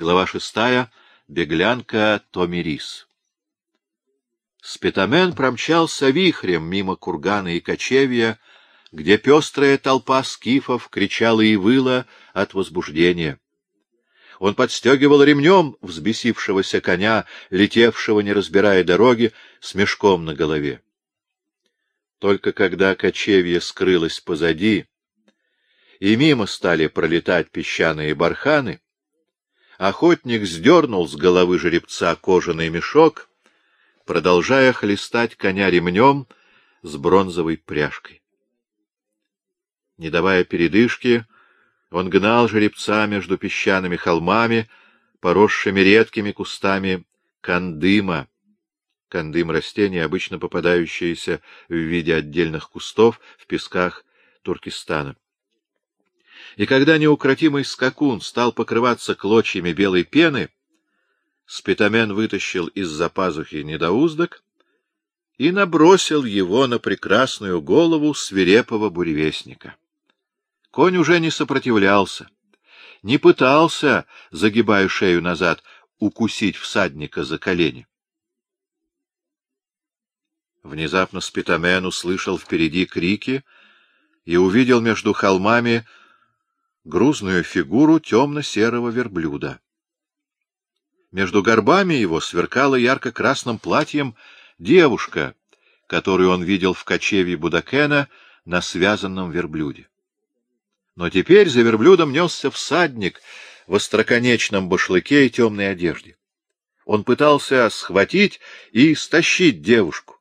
Глава шестая. Беглянка Томирис. Спитамен промчался вихрем мимо кургана и кочевья, где пестрая толпа скифов кричала и выла от возбуждения. Он подстегивал ремнем взбесившегося коня, летевшего, не разбирая дороги, с мешком на голове. Только когда кочевье скрылось позади, и мимо стали пролетать песчаные барханы, охотник сдернул с головы жеребца кожаный мешок, продолжая хлестать коня ремнем с бронзовой пряжкой. Не давая передышки, он гнал жеребца между песчаными холмами, поросшими редкими кустами кандыма. Кандым — растение, обычно попадающееся в виде отдельных кустов в песках Туркестана. И когда неукротимый скакун стал покрываться клочьями белой пены, Спитамен вытащил из-за пазухи недоуздок и набросил его на прекрасную голову свирепого буревестника. Конь уже не сопротивлялся, не пытался, загибая шею назад, укусить всадника за колени. Внезапно Спитамен услышал впереди крики и увидел между холмами грузную фигуру темно-серого верблюда. Между горбами его сверкала ярко-красным платьем девушка, которую он видел в кочевье Будакена на связанном верблюде. Но теперь за верблюдом несся всадник в остроконечном башлыке и темной одежде. Он пытался схватить и стащить девушку.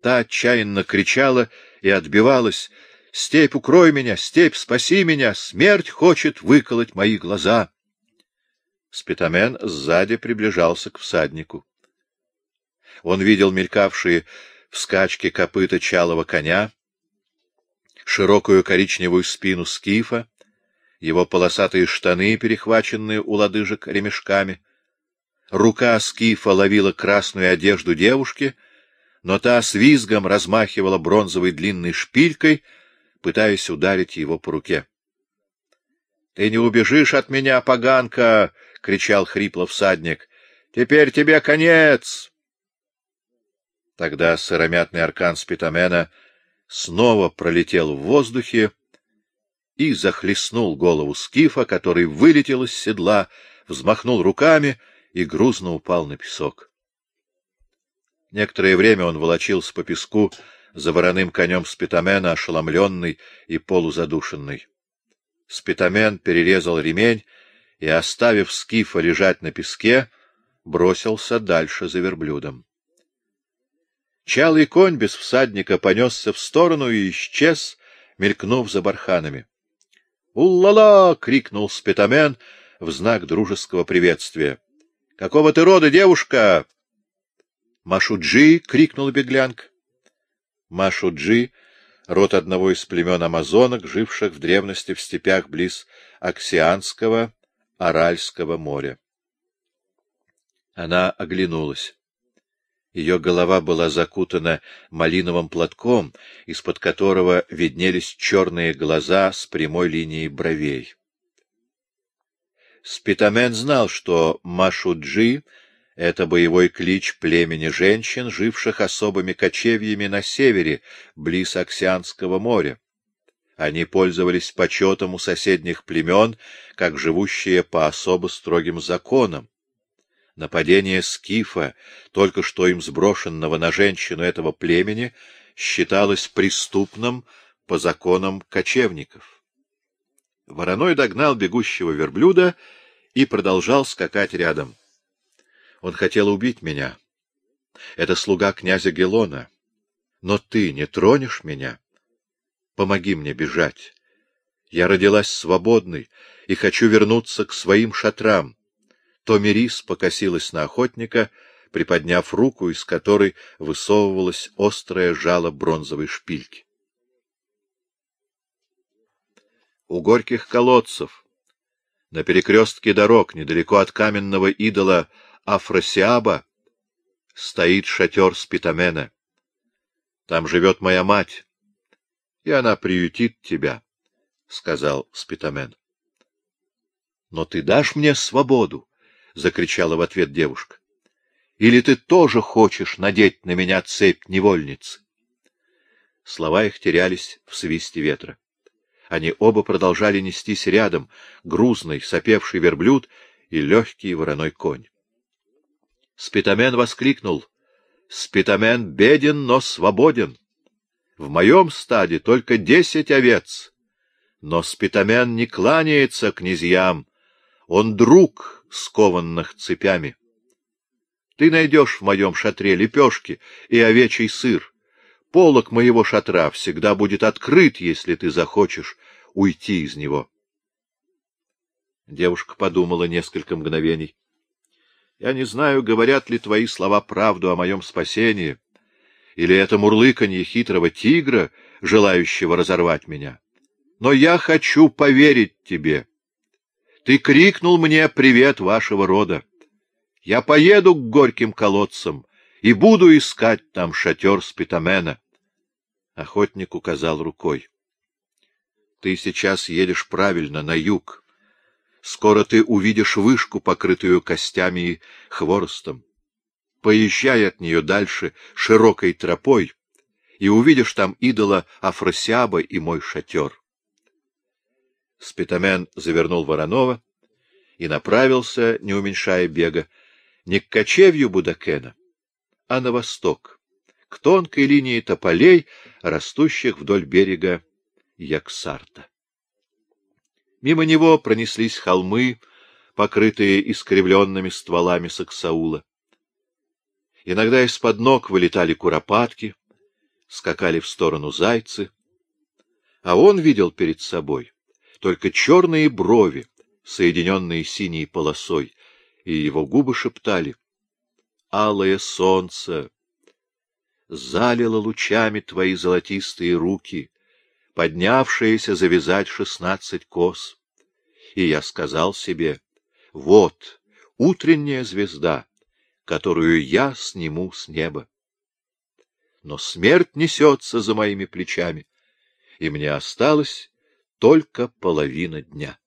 Та отчаянно кричала и отбивалась, Степь, укрой меня! Степь, спаси меня! Смерть хочет выколоть мои глаза! Спитамен сзади приближался к всаднику. Он видел мелькавшие в скачке копыта чалого коня, широкую коричневую спину скифа, его полосатые штаны, перехваченные у лодыжек ремешками. Рука скифа ловила красную одежду девушки, но та с визгом размахивала бронзовой длинной шпилькой — пытаясь ударить его по руке. — Ты не убежишь от меня, поганка! — кричал хрипло всадник. — Теперь тебе конец! Тогда сыромятный аркан Спитамена снова пролетел в воздухе и захлестнул голову скифа, который вылетел из седла, взмахнул руками и грузно упал на песок. Некоторое время он волочился по песку, за вороным конем Спитамена, ошеломленный и полузадушенный. Спитамен перерезал ремень и, оставив скифа лежать на песке, бросился дальше за верблюдом. Чалый конь без всадника понесся в сторону и исчез, мелькнув за барханами. «Улла-ла!» — крикнул Спитамен в знак дружеского приветствия. «Какого ты рода, девушка?» «Машуджи!» — крикнула беглянка. Машуджи, род одного из племен амазонок, живших в древности в степях близ Оксианского, Аральского моря. Она оглянулась. Ее голова была закутана малиновым платком, из-под которого виднелись черные глаза с прямой линией бровей. Спитамен знал, что Машуджи это боевой клич племени женщин, живших особыми кочевьями на севере, близ Оксианского моря. Они пользовались почетом у соседних племен, как живущие по особо строгим законам. Нападение скифа, только что им сброшенного на женщину этого племени, считалось преступным по законам кочевников. Вороной догнал бегущего верблюда и продолжал скакать рядом. Он хотел убить меня. Это слуга князя Гелона. Но ты не тронешь меня? Помоги мне бежать. Я родилась свободной и хочу вернуться к своим шатрам. Томирис покосилась на охотника, приподняв руку, из которой высовывалось острое жало бронзовой шпильки. У горьких колодцев, на перекрестке дорог, недалеко от каменного идола Афросиаба стоит шатер Спитамена. Там живет моя мать, и она приютит тебя, — сказал Спитамен. — Но ты дашь мне свободу? — закричала в ответ девушка. — Или ты тоже хочешь надеть на меня цепь невольницы? Слова их терялись в свисте ветра. Они оба продолжали нестись рядом, грузный, сопевший верблюд и легкий вороной конь. Спитамен воскликнул. — Спитамен беден, но свободен. В моем стаде только десять овец. Но Спитамен не кланяется князьям. Он друг, скованных цепями. Ты найдешь в моем шатре лепешки и овечий сыр. Полок моего шатра всегда будет открыт, если ты захочешь уйти из него. Девушка подумала несколько мгновений. — Я не знаю, говорят ли твои слова правду о моем спасении, или это мурлыканье хитрого тигра, желающего разорвать меня. Но я хочу поверить тебе. Ты крикнул мне «Привет вашего рода». Я поеду к горьким колодцам и буду искать там шатер Спитамена. Охотник указал рукой. — Ты сейчас едешь правильно, на юг. Скоро ты увидишь вышку, покрытую костями и хворостом. Поезжай от нее дальше широкой тропой, и увидишь там идола Афросиаба и мой шатер. Спитамен завернул Воронова и направился, не уменьшая бега, не к кочевью Будакена, а на восток, к тонкой линии тополей, растущих вдоль берега Яксарта. Мимо него пронеслись холмы, покрытые искривленными стволами саксаула. Иногда из-под ног вылетали куропатки, скакали в сторону зайцы, а он видел перед собой только черные брови, соединенные синей полосой, и его губы шептали «Алое солнце залило лучами твои золотистые руки, поднявшиеся завязать шестнадцать кос». И я сказал себе «Вот, утренняя звезда» которую я сниму с неба. Но смерть несется за моими плечами, и мне осталось только половина дня.